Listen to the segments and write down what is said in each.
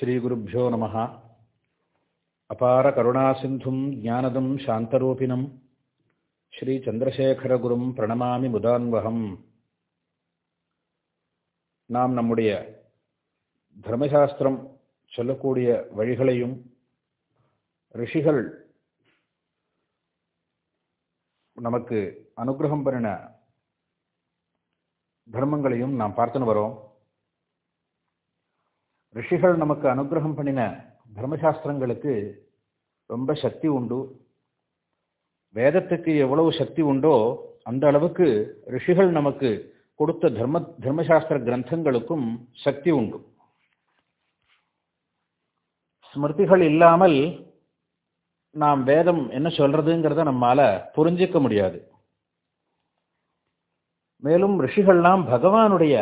ஸ்ரீகுருப்போ நம அபார கருணாசிந்தும் ஜானதம் சாந்தரூபிணம். ஸ்ரீ சந்திரசேகரகுரும் பிரணமாமி முதான்வகம். நாம் நம்முடைய தர்மசாஸ்திரம் சொல்லக்கூடிய வழிகளையும் ரிஷிகள் நமக்கு அனுகிரகம் பண்ணின தர்மங்களையும் நாம் பார்த்துன்னு வரோம். ரிஷிகள் நமக்கு அனுகிரகம் பண்ணின தர்மசாஸ்திரங்களுக்கு ரொம்ப சக்தி உண்டு. வேதத்துக்கு எவ்வளவு சக்தி உண்டோ அந்த அளவுக்கு ரிஷிகள் நமக்கு கொடுத்த தர்ம தர்மசாஸ்திர கிரந்தங்களுக்கும் சக்தி உண்டு. ஸ்மிருதிகள் இல்லாமல் நாம் வேதம் என்ன சொல்றதுங்கிறத நம்மால புரிஞ்சிக்க முடியாது. மேலும் ரிஷிகள்லாம் பகவானுடைய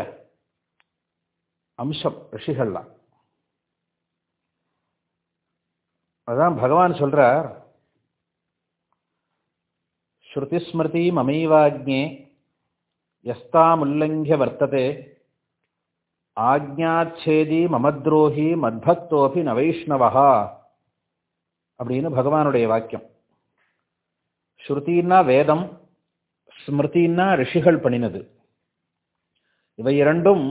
அம்சம் ரிஷிகள்லாம். அதான் பகவான் சொல்கிறார் ஸ்ருதிஸ்மிருதி மமைவாக்ஞே எஸ்தாமுல்லங்கிய வர்த்ததே ஆக்ஞாச்சேதி மமத்ரோஹி மத்பக்தோபி நவைஷ்ணவா அப்படின்னு பகவானுடைய வாக்கியம். ஸ்ருதின்னா வேதம் ஸ்மிருதின்னா ரிஷிகள் பண்ணினது. இவை இரண்டும்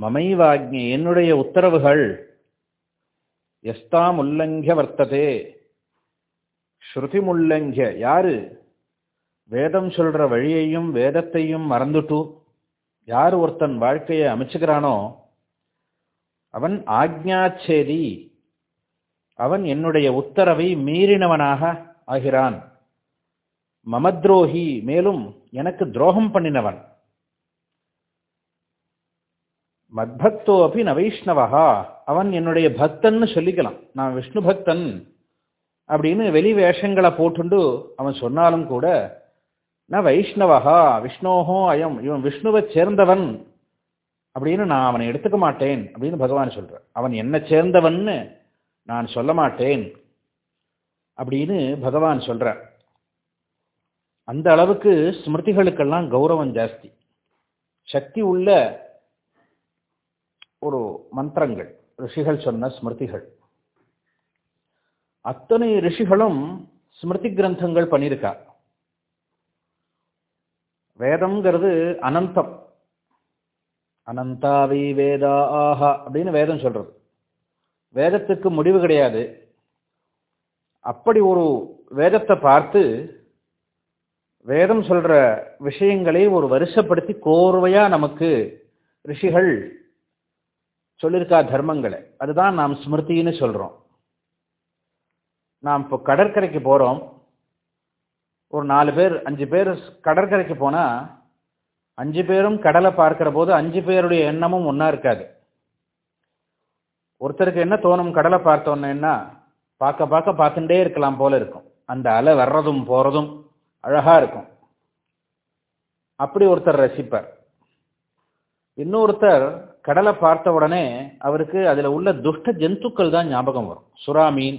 மமைவாக்ஞி என்னுடைய உத்தரவுகள் எஸ்தாம் உல்லங்கிய வர்த்ததே ஸ்ருதி முல்லங்கிய யாரு? வேதம் சொல்ற வழியையும் வேதத்தையும் மறந்துட்டு யார் ஒருத்தன் வாழ்க்கையை அமைச்சுக்கிறானோ அவன் ஆக்ஞாச்சேதி. அவன் என்னுடைய உத்தரவை மீறினவனாக ஆகிறான். மமத்ரோஹி மேலும் எனக்கு துரோகம் பண்ணினவன். மத்பக்தோ அப்படி ந வைஷ்ணவா அவன் என்னுடைய பக்தன்னு சொல்லிக்கலாம். நான் விஷ்ணு பக்தன் அப்படின்னு வெளி வேஷங்களை போட்டுண்டு அவன் சொன்னாலும் கூட ந வைஷ்ணவா விஷ்ணோஹோ அயம் இவன் விஷ்ணுவை சேர்ந்தவன் அப்படின்னு நான் அவனை எடுத்துக்க மாட்டேன் அப்படின்னு பகவான் சொல்கிறான் அவன் என்ன சேர்ந்தவன்னு நான் சொல்ல மாட்டேன் அப்படின்னு பகவான் சொல்றார். அந்த அளவுக்கு ஸ்மிருதிகளுக்கெல்லாம் கௌரவம் ஜாஸ்தி. சக்தி உள்ள ஒரு மந்திரங்கள் ரிஷிகள் சொன்ன ஸ்மிருதிகள். அத்தனை ரிஷிகளும் ஸ்மிருதி கிரந்தங்கள் பண்ணியிருக்கா. வேதம்ங்கிறது அனந்தம். அனந்தாவி வேதா ஆஹா அப்படின்னு வேதம் சொல்றது. வேதத்துக்கு முடிவு கிடையாது. அப்படி ஒரு வேதத்தை பார்த்து வேதம் சொல்ற விஷயங்களை ஒரு வருஷப்படுத்தி கோர்வையா நமக்கு ரிஷிகள் சொல்லியிருக்கா தர்மங்களை. அதுதான் நாம் ஸ்மிருதின்னு சொல்கிறோம் நாம் இப்போ கடற்கரைக்கு போகிறோம் ஒரு நாலு பேர் அஞ்சு பேர் கடற்கரைக்கு போனால் அஞ்சு பேரும் கடலை பார்க்கிற போது அஞ்சு பேருடைய எண்ணமும் ஒன்றா இருக்காது. ஒருத்தருக்கு என்ன தோணும் கடலை பார்த்தோன்னா பார்க்க பார்க்க பார்த்துட்டே இருக்கலாம் போல இருக்கும். அந்த அலை வர்றதும் போகிறதும் அழகாக இருக்கும். அப்படி ஒருத்தர் ரசிப்பார். இன்னொருத்தர் கடலை பார்த்த உடனே அவருக்கு அதில் உள்ள துஷ்ட ஜந்துக்கள் தான் ஞாபகம் வரும். சுறா மீன்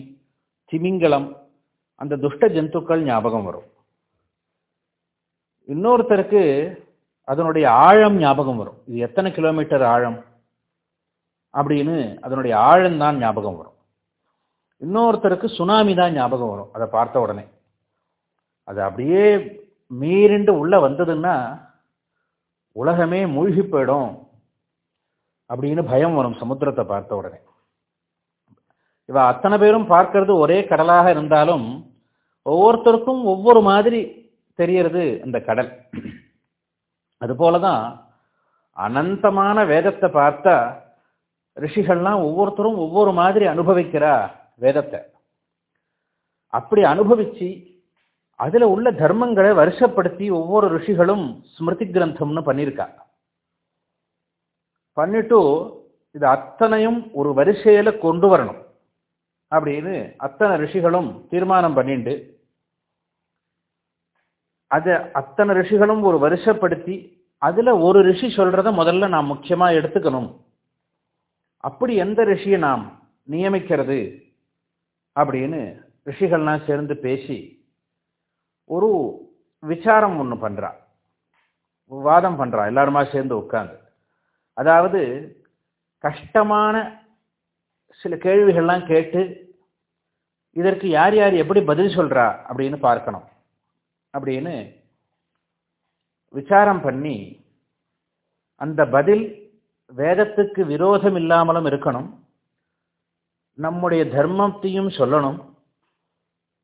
திமிங்கலம் அந்த துஷ்ட ஜந்துக்கள் ஞாபகம் வரும். இன்னொருத்தருக்கு அதனுடைய ஆழம் ஞாபகம் வரும். இது எத்தனை கிலோமீட்டர் ஆழம் அப்படின்னு அதனுடைய ஆழம் தான் ஞாபகம் வரும். இன்னொருத்தருக்கு சுனாமி தான் ஞாபகம் வரும் அதை பார்த்த உடனே. அது அப்படியே மீறிண்டு உள்ளே வந்ததுன்னா உலகமே மூழ்கி போயிடும். அப்படின்னு பயம் வரும் சமுத்திரத்தை பார்த்த உடனே. இவ அத்தனை பேரும் பார்க்கறது ஒரே கடலாக இருந்தாலும் ஒவ்வொருத்தருக்கும் ஒவ்வொரு மாதிரி தெரியறது அந்த கடல். அதுபோலதான் அனந்தமான வேதத்தை பார்த்தா ரிஷிகள்லாம் ஒவ்வொருத்தரும் ஒவ்வொரு மாதிரி அனுபவிக்கிறா வேதத்தை. அப்படி அனுபவிச்சு அதுல உள்ள தர்மங்களை வருஷப்படுத்தி ஒவ்வொரு ரிஷிகளும் ஸ்மிருதி கிரந்தம்னு பண்ணியிருக்கா. பண்ணிட்டு இது அத்தனையும் ஒரு வரிசையில கொண்டு வரணும். அப்படின்னு அத்தனை ரிஷிகளும் தீர்மானம் பண்ணிண்டு அதை அத்தனை ரிஷிகளும் ஒரு வருஷப்படுத்தி அதுல ஒரு ரிஷி சொல்றத முதல்ல நாம் முக்கியமா எடுத்துக்கணும். அப்படி எந்த ரிஷியை நாம் நியமிக்கிறது அப்படின்னு ரிஷிகள்லாம் சேர்ந்து பேசி ஒரு விசாரம் ஒன்று பண்ணுறா வாதம் பண்ணுறா எல்லாருமா சேர்ந்து உட்காந்து அதாவது கஷ்டமான சில கேள்விகள்லாம் கேட்டு இதற்கு யார் யார் எப்படி பதில் சொல்றா அப்படின்னு பார்க்கணும். அப்படின்னு விசாரம் பண்ணி அந்த பதில் வேதத்துக்கு விரோதம் இல்லாமலும் இருக்கணும். நம்முடைய தர்மத்தையும் சொல்லணும்.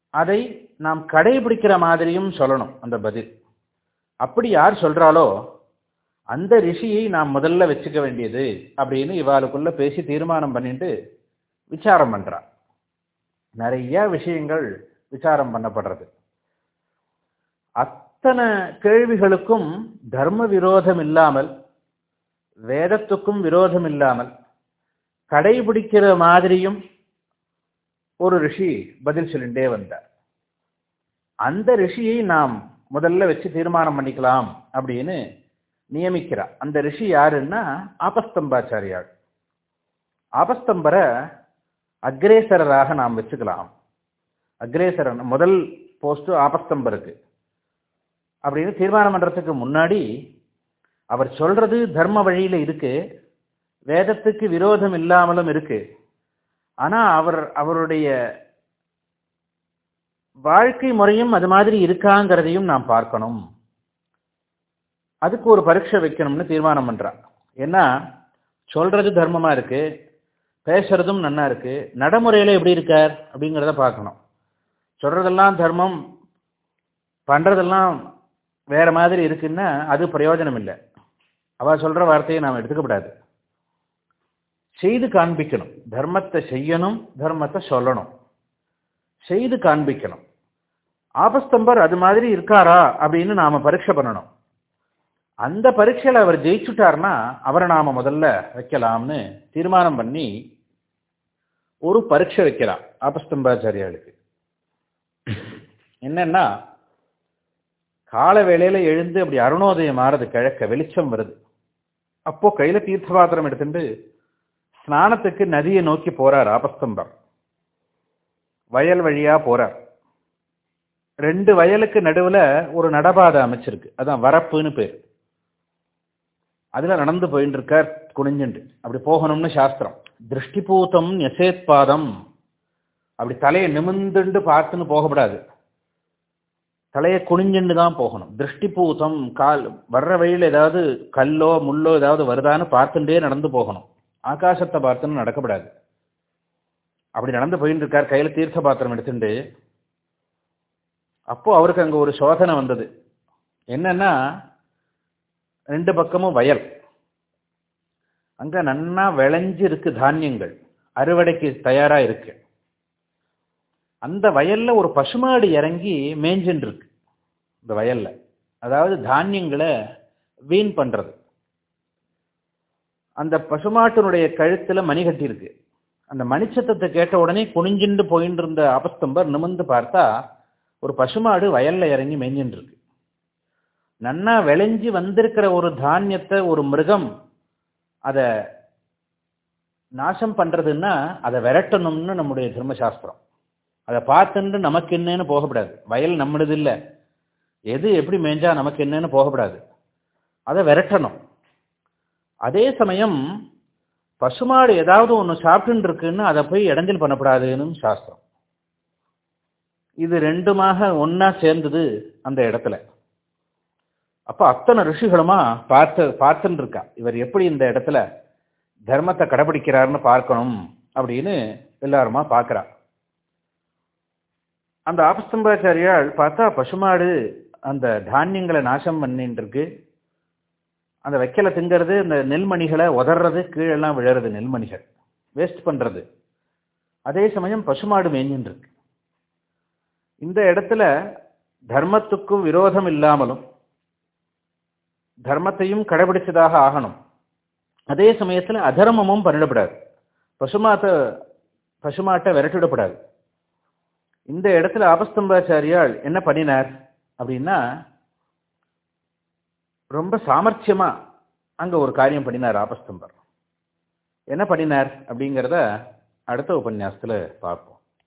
அதை நாம் கடைபிடிக்கிற மாதிரியும் சொல்லணும் அந்த பதில். அப்படி யார் சொல்றாளோ அந்த ரிஷியை நாம் முதல்ல வச்சுக்க வேண்டியது அப்படின்னு இவாளுக்குள்ள பேசி தீர்மானம் பண்ணிட்டு விசாரம் பண்றா நிறைய விஷயங்கள் விசாரம் பண்ணப்படுறது. அத்தனை கேள்விகளுக்கும் தர்ம விரோதம் இல்லாமல் வேதத்துக்கும் விரோதம் இல்லாமல் கடைபிடிக்கிற மாதிரியும் ஒரு ரிஷி பதில் சொல்லிட்டே வந்தார். அந்த ரிஷியை நாம் முதல்ல வச்சு தீர்மானம் பண்ணிக்கலாம் அப்படின்னு நியமிக்கிறார். அந்த ரிஷி யாருன்னா ஆபஸ்தம்பாச்சாரியார். ஆபஸ்தம்பரை அக்ரேசரராக நாம் வச்சுக்கலாம். அக்ரேசரன் முதல் போஸ்ட்டு ஆபஸ்தம்பருக்கு. அப்படின்னு தீர்மானம் பண்ணுறதுக்கு முன்னாடி அவர் சொல்கிறது தர்ம வழியில் இருக்கு. வேதத்துக்கு விரோதம் இல்லாமலும் இருக்கு. ஆனால் அவர் அவருடைய வாழ்க்கை முறையும் அது மாதிரி இருக்காங்கிறதையும் நாம் பார்க்கணும். அதுக்கு ஒரு பரீட்சை வைக்கணும்னு தீர்மானம் பண்றான். ஏன்னா சொல்றது தர்மமா இருக்கு பேசுறதும் நன்னா இருக்கு நடைமுறையில எப்படி இருக்கார் அப்படிங்கிறத பார்க்கணும். சொல்றதெல்லாம் தர்மம் பண்றதெல்லாம் வேற மாதிரி இருக்குன்னா அது பிரயோஜனம் இல்லை. அவ சொல்ற வார்த்தையை நாம் எடுத்துக்கப்படாது செய்து காண்பிக்கணும். தர்மத்தை செய்யணும் தர்மத்தை சொல்லணும். செய்து காண்பிக்கணும். ஆபஸ்தம்பர் அது மாதிரி இருக்காரா அப்படின்னு நாம பரீட்சை பண்ணணும். அந்த பரீட்சையில் அவர் ஜெயிச்சுட்டார்னா அவரை நாம முதல்ல வைக்கலாம்னு தீர்மானம் பண்ணி ஒரு பரீட்சை வைக்கலாம் ஆபஸ்தம்பாச்சாரியாளுக்கு என்னன்னா கால வேளையில எழுந்து அப்படி அருணோதயம் ஆறுது கிழக்க வெளிச்சம் வருது. அப்போ கையில தீர்த்த பாத்திரம் எடுத்துட்டு ஸ்நானத்துக்கு நதியை நோக்கி போறார் ஆபஸ்தம்பர். வயல் வழியா போறார். ரெண்டு வயலுக்கு நடுவில் ஒரு நடபாதை அமைச்சிருக்கு. அதான் வரப்புன்னு பேர். அதுல நடந்து போயிட்டு இருக்கார் குனிஞ்சுண்டு. அப்படி போகணும்னு சாஸ்திரம். திருஷ்டிபூத்தம் நெசேத்பாதம் அப்படி தலையை நிமிந்துண்டு பார்த்துன்னு போகப்படாது. தலையை குனிஞ்சுண்டு தான் போகணும். திருஷ்டிபூத்தம் கால் வர்ற வழியில் ஏதாவது கல்லோ முள்ளோ ஏதாவது வருதான்னு பார்த்துட்டே நடந்து போகணும். ஆகாசத்தை பார்த்துன்னு நடக்கப்படாது. அப்படி நடந்து போயின்னு இருக்கார் கையில தீர்த்த பாத்திரம் எடுத்துட்டு அப்போ அவருக்கு அங்க ஒரு சோதனை வந்தது. என்னன்னா ரெண்டு பக்கமும் வயல். அங்கே நன்னா விளைஞ்சு இருக்கு தானியங்கள். அறுவடைக்கு தயாராக இருக்கு. அந்த வயலில் ஒரு பசுமாடு இறங்கி மேய்ஞ்சுன்னு இருக்கு இந்த வயலில். அதாவது தானியங்களை வீண் பண்ணுறது அந்த பசுமாட்டினுடைய கழுத்தில் மணி கட்டியிருக்கு. அந்த மணிச்சத்தத்தை கேட்ட உடனே குனிஞ்சுண்டு போயின்னு இருந்த அபஸ்தம்பர் நிமிந்து பார்த்தா ஒரு பசுமாடு வயலில் இறங்கி மேய்ஞ்சுட்டு இருக்கு நன்னா விளைஞ்சு வந்திருக்கிற ஒரு தானியத்தை ஒரு மிருகம் அதை நாசம் பண்றதுன்னா அதை விரட்டணும்னு நம்முடைய தர்மசாஸ்திரம். அதை பார்த்துட்டு நமக்கு என்னன்னு போகக்கூடாது வயல் நம்மளது இல்லை. எது எப்படி மேய்ஞ்சா நமக்கு என்னன்னு போகக்கூடாது அதை விரட்டணும். அதே சமயம் பசுமாடு ஏதாவது ஒன்று சாப்பிட்டுன்னு இருக்குன்னு அதை போய் இடைஞ்சல் பண்ணக்கூடாதுன்னு சாஸ்திரம். இது ரெண்டுமாக ஒன்னா சேர்ந்தது அந்த இடத்துல. அப்ப அத்தனை ரிஷிகளுமா பார்த்து பார்த்துன்னு இருக்கா இவர் எப்படி இந்த இடத்துல தர்மத்தை கடைபிடிக்கிறாருன்னு பார்க்கணும் அப்படின்னு எல்லாருமா பார்க்கறா. அந்த ஆபஸ்தம்பாச்சாரியால் பார்த்தா பசுமாடு அந்த தானியங்களை நாசம் பண்ணிட்டு இருக்கு அந்த வைக்கலை திங்கிறது இந்த நெல்மணிகளை உதறது கீழெல்லாம் விழறது நெல்மணிகள். வேஸ்ட் பண்றது. அதே சமயம் பசுமாடு மேஞ்சின்னு இருக்கு இந்த இடத்துல தர்மத்துக்கும் விரோதம் இல்லாமலும் தர்மத்தையும் கடைபிடிச்சதாக ஆகணும். அதே சமயத்தில் அதர்மமும் பண்ணிடப்படாது. பசுமாட்ட பசுமாட்டை விரட்டிடப்படாது. இந்த இடத்துல ஆபஸ்தம்பாச்சாரியால் என்ன பண்ணினார் அப்படின்னா ரொம்ப சாமர்த்தியமா அங்க ஒரு காரியம் பண்ணினார் ஆபஸ்தம்பர். என்ன பண்ணினார் அப்படிங்கிறத அடுத்த உபன்யாசத்தில் பார்ப்போம்.